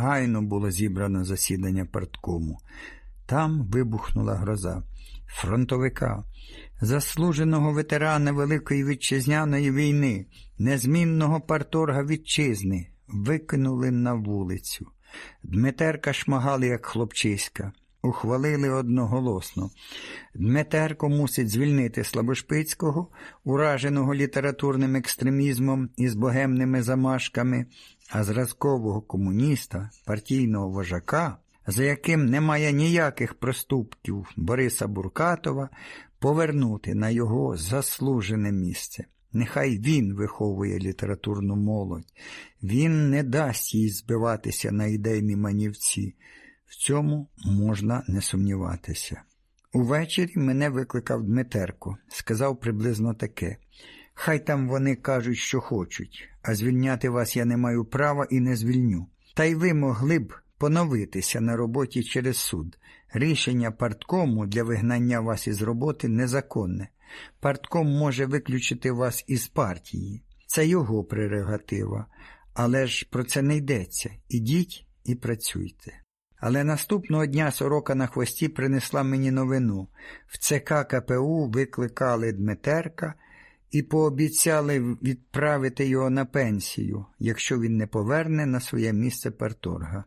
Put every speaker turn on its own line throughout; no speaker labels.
Гайно було зібрано засідання парткому. Там вибухнула гроза. Фронтовика, заслуженого ветерана Великої Вітчизняної війни, незмінного парторга вітчизни, викинули на вулицю. Дмитерка шмагали, як хлопчиська. Ухвалили одноголосно. Дмитерко мусить звільнити Слабошпицького, ураженого літературним екстремізмом і з богемними замашками, а зразкового комуніста, партійного вожака, за яким немає ніяких проступків Бориса Буркатова, повернути на його заслужене місце. Нехай він виховує літературну молодь, він не дасть їй збиватися на ідейні манівці. В цьому можна не сумніватися. Увечері мене викликав Дмитерко, сказав приблизно таке Хай там вони кажуть, що хочуть, а звільняти вас я не маю права і не звільню. Та й ви могли б поновитися на роботі через суд. Рішення парткому для вигнання вас із роботи незаконне. Партком може виключити вас із партії. Це його прерогатива. Але ж про це не йдеться. Ідіть і працюйте. Але наступного дня сорока на хвості принесла мені новину. В ЦК КПУ викликали Дмитерка і пообіцяли відправити його на пенсію, якщо він не поверне на своє місце парторга.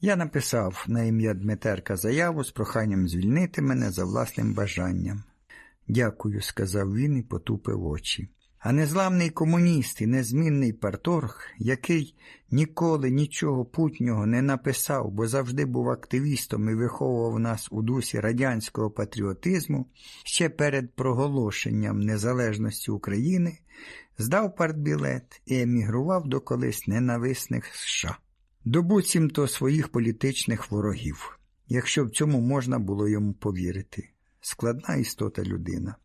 Я написав на ім'я Дмитерка заяву з проханням звільнити мене за власним бажанням. Дякую, сказав він і потупив очі. А незламний комуніст і незмінний парторг, який ніколи нічого путнього не написав, бо завжди був активістом і виховував нас у дусі радянського патріотизму, ще перед проголошенням незалежності України, здав партбілет і емігрував до колись ненависних США, до буцімто своїх політичних ворогів, якщо в цьому можна було йому повірити. Складна істота людина.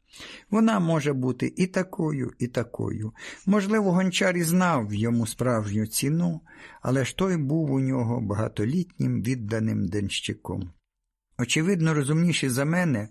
Вона може бути і такою, і такою. Можливо, гончар і знав йому справжню ціну, але ж той був у нього багатолітнім відданим денщиком. Очевидно, розумніші за мене,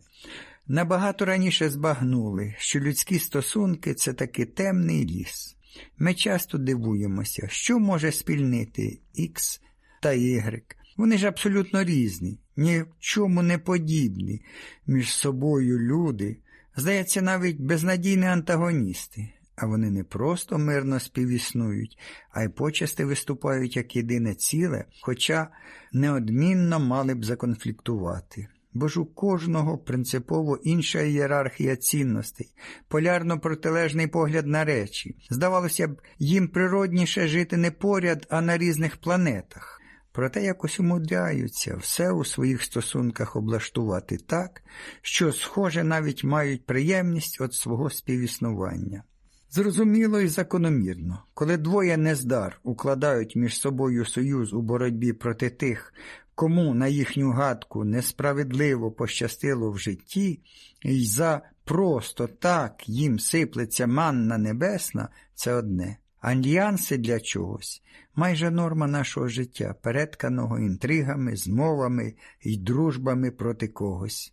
набагато раніше збагнули, що людські стосунки це таки темний ліс. Ми часто дивуємося, що може спільнити Х та Y. Вони ж абсолютно різні, ні в чому не подібні між собою люди. Здається, навіть безнадійні антагоністи, а вони не просто мирно співіснують, а й почасти виступають як єдине ціле, хоча неодмінно мали б законфліктувати. Бо ж у кожного принципово інша ієрархія цінностей, полярно протилежний погляд на речі. Здавалося б, їм природніше жити не поряд, а на різних планетах проте якось умудряються все у своїх стосунках облаштувати так, що, схоже, навіть мають приємність від свого співіснування. Зрозуміло і закономірно, коли двоє нездар укладають між собою союз у боротьбі проти тих, кому, на їхню гадку, несправедливо пощастило в житті, і за просто так їм сиплеться манна небесна, це одне. Альянси для чогось майже норма нашого життя, перетканого інтригами, змовами і дружбами проти когось.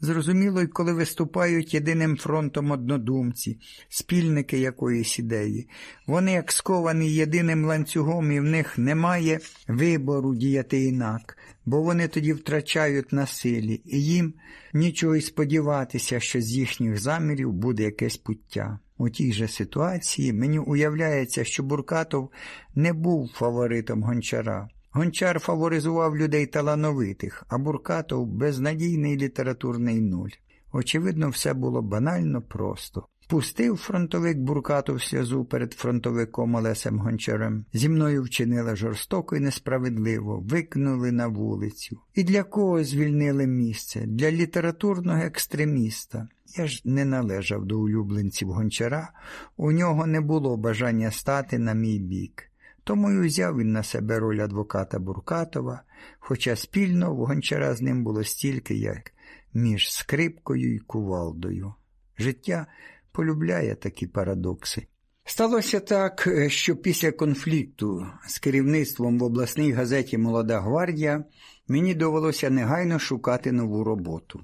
Зрозуміло, й коли виступають єдиним фронтом однодумці, спільники якоїсь ідеї. Вони, як сковані єдиним ланцюгом, і в них немає вибору діяти інак, бо вони тоді втрачають на силі, і їм нічого й сподіватися, що з їхніх замірів буде якесь пуття. У тій же ситуації мені уявляється, що Буркатов не був фаворитом гончара. Гончар фаворизував людей талановитих, а Буркатов безнадійний літературний нуль. Очевидно, все було банально просто. Пустив фронтовик Буркатов сльозу перед фронтовиком Олесем Гончарем. Зі мною вчинили жорстоко і несправедливо, викинули на вулицю. І для кого звільнили місце? Для літературного екстреміста. Я ж не належав до улюбленців гончара, у нього не було бажання стати на мій бік. Тому й узяв він на себе роль адвоката Буркатова, хоча спільно в гончара з ним було стільки, як між скрипкою і кувалдою. Життя полюбляє такі парадокси. Сталося так, що після конфлікту з керівництвом в обласній газеті Молода гвардія мені довелося негайно шукати нову роботу.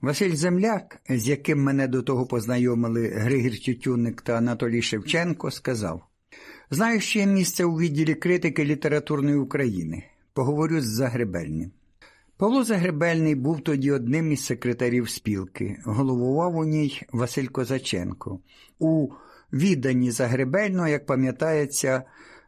Василь Земляк, з яким мене до того познайомили Григір Тютюник та Анатолій Шевченко, сказав Знаю, є місце у відділі критики літературної України. Поговорю з Загребельним. Павло Загребельний був тоді одним із секретарів спілки. Головував у ній Василь Козаченко. У відданні Загребельного, як пам'ятається,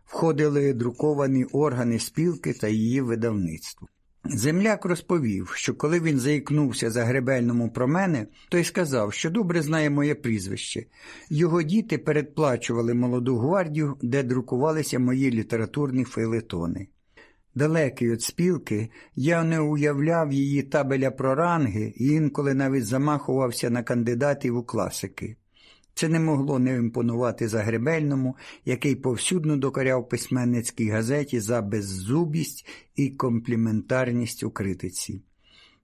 входили друковані органи спілки та її видавництво. Земляк розповів, що коли він заікнувся Загребельному про мене, той сказав, що добре знає моє прізвище. Його діти передплачували молоду гвардію, де друкувалися мої літературні фейлетони. Далекий від спілки, я не уявляв її табеля про ранги і інколи навіть замахувався на кандидатів у класики. Це не могло не імпонувати Загребельному, який повсюдно докоряв письменницькій газеті за беззубість і компліментарність у критиці.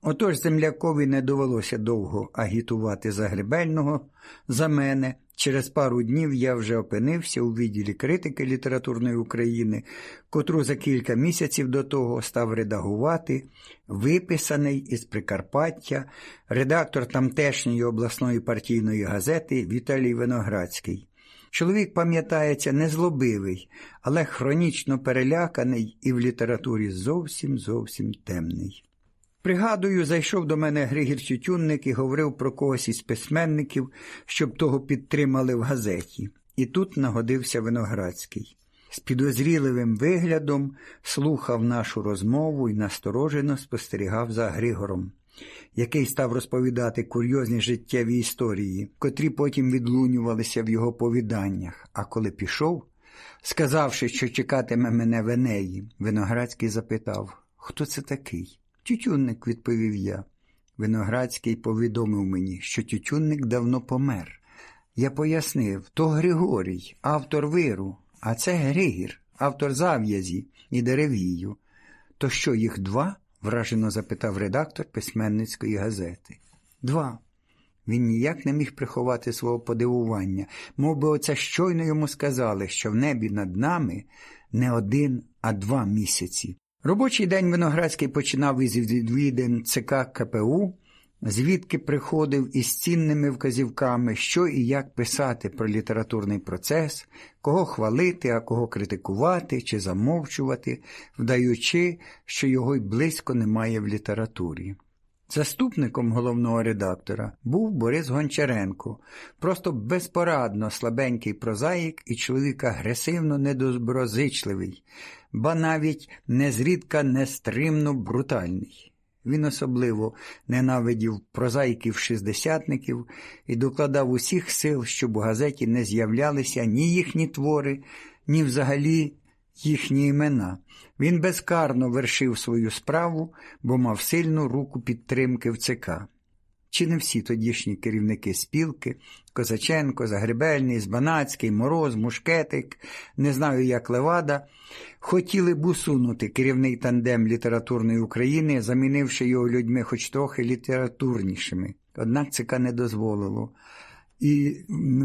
Отож землякові не довелося довго агітувати Загребельного за мене. Через пару днів я вже опинився у відділі критики літературної України, котру за кілька місяців до того став редагувати, виписаний із Прикарпаття, редактор тамтешньої обласної партійної газети Віталій Виноградський. Чоловік пам'ятається незлобивий, але хронічно переляканий і в літературі зовсім зовсім темний. Пригадую, зайшов до мене Григір Тютюнник і говорив про когось із письменників, щоб того підтримали в газеті. І тут нагодився Виноградський. З підозріливим виглядом слухав нашу розмову і насторожено спостерігав за Григором, який став розповідати курйозні життєві історії, котрі потім відлунювалися в його повіданнях. А коли пішов, сказавши, що чекатиме мене в Енеї, Виноградський запитав, хто це такий? Тютюнник, відповів я. Виноградський повідомив мені, що Тютюнник давно помер. Я пояснив то Григорій, автор виру, а це Григір, автор зав'язі і деревію. То що, їх два? вражено запитав редактор письменницької газети. Два. Він ніяк не міг приховати свого подивування, мов би оце щойно йому сказали, що в небі над нами не один, а два місяці. Робочий день Виноградський починав із відвідин ЦК КПУ, звідки приходив із цінними вказівками, що і як писати про літературний процес, кого хвалити, а кого критикувати чи замовчувати, вдаючи, що його й близько немає в літературі. Заступником головного редактора був Борис Гончаренко, просто безпорадно слабенький прозаїк і чоловік агресивно недоброзичливий, ба навіть незрідка нестримно брутальний. Він особливо ненавидів прозаїків-шістдесятників і докладав усіх сил, щоб у газеті не з'являлися ні їхні твори, ні взагалі їхні імена. Він безкарно вершив свою справу, бо мав сильну руку підтримки в ЦК. Чи не всі тодішні керівники спілки Козаченко, Загребельний, Збанацький, Мороз, Мушкетик, не знаю, як Левада, хотіли б усунути керівний тандем літературної України, замінивши його людьми хоч трохи літературнішими. Однак ЦК не дозволило, і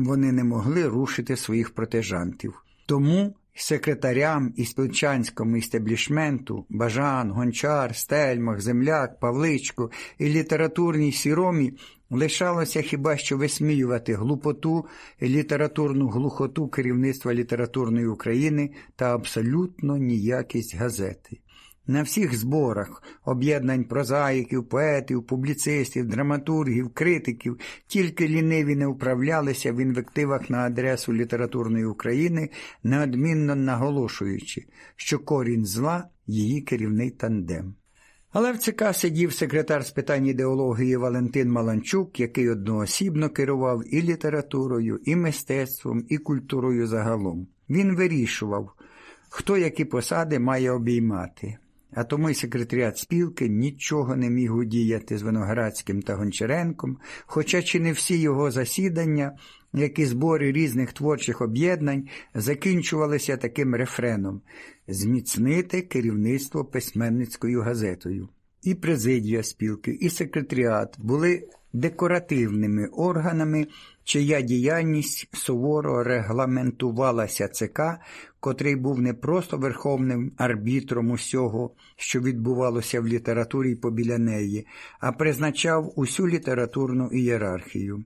вони не могли рушити своїх протежантів. Тому секретарям і спілчанському істеблішменту Бажан, Гончар, Стельмах, Земляк, Павличко і літературній сіромі лишалося хіба що висміювати глупоту і літературну глухоту керівництва літературної України та абсолютно ніякість газети. На всіх зборах об'єднань прозаїків, поетів, публіцистів, драматургів, критиків тільки ліниві не вправлялися в інвективах на адресу літературної України, неодмінно наголошуючи, що корінь зла її керівний тандем. Але в ЦК сидів секретар з питань ідеології Валентин Маланчук, який одноосібно керував і літературою, і мистецтвом, і культурою загалом. Він вирішував, хто які посади має обіймати а тому й секретаріат спілки нічого не міг удіяти з Виноградським та Гончаренком, хоча чи не всі його засідання, як і збори різних творчих об'єднань, закінчувалися таким рефреном зміцнити керівництво письменницькою газетою. І президія спілки, і секретаріат були декоративними органами, чия діяльність суворо регламентувалася ЦК, котрий був не просто верховним арбітром усього, що відбувалося в літературі побіля неї, а призначав усю літературну ієрархію.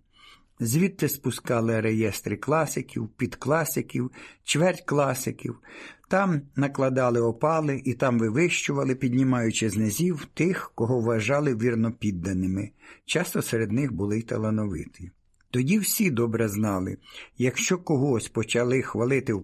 Звідти спускали реєстри класиків, підкласиків, чверть класиків. Там накладали опали і там вивищували, піднімаючи з низів тих, кого вважали вірно підданими. Часто серед них були й талановиті. Тоді всі добре знали, якщо когось почали хвалити в